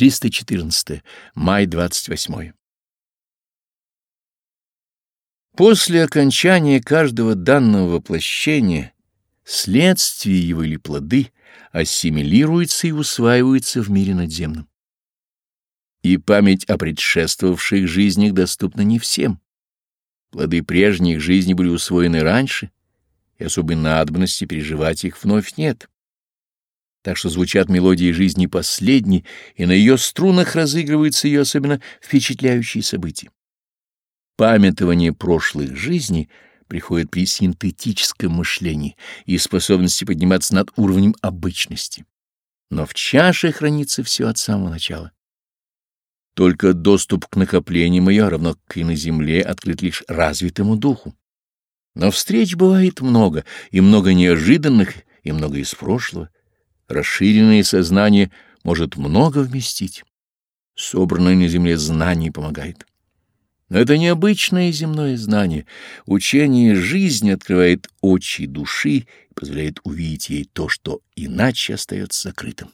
314. Май 28. После окончания каждого данного воплощения следствие его или плоды ассимилируются и усваиваются в мире надземном. И память о предшествовавших жизнях доступна не всем. Плоды прежних жизней были усвоены раньше, и особой надобности переживать их вновь нет так что звучат мелодии жизни последней, и на ее струнах разыгрываются ее особенно впечатляющие события. Памятование прошлых жизней приходит при синтетическом мышлении и способности подниматься над уровнем обычности. Но в чаше хранится все от самого начала. Только доступ к накоплениям ее, равно как и на земле, открыт лишь развитому духу. Но встреч бывает много, и много неожиданных, и много из прошлого. Расширенное сознание может много вместить. Собранное на земле знание помогает. Но это необычное земное знание. Учение жизни открывает очи души и позволяет увидеть ей то, что иначе остается закрытым.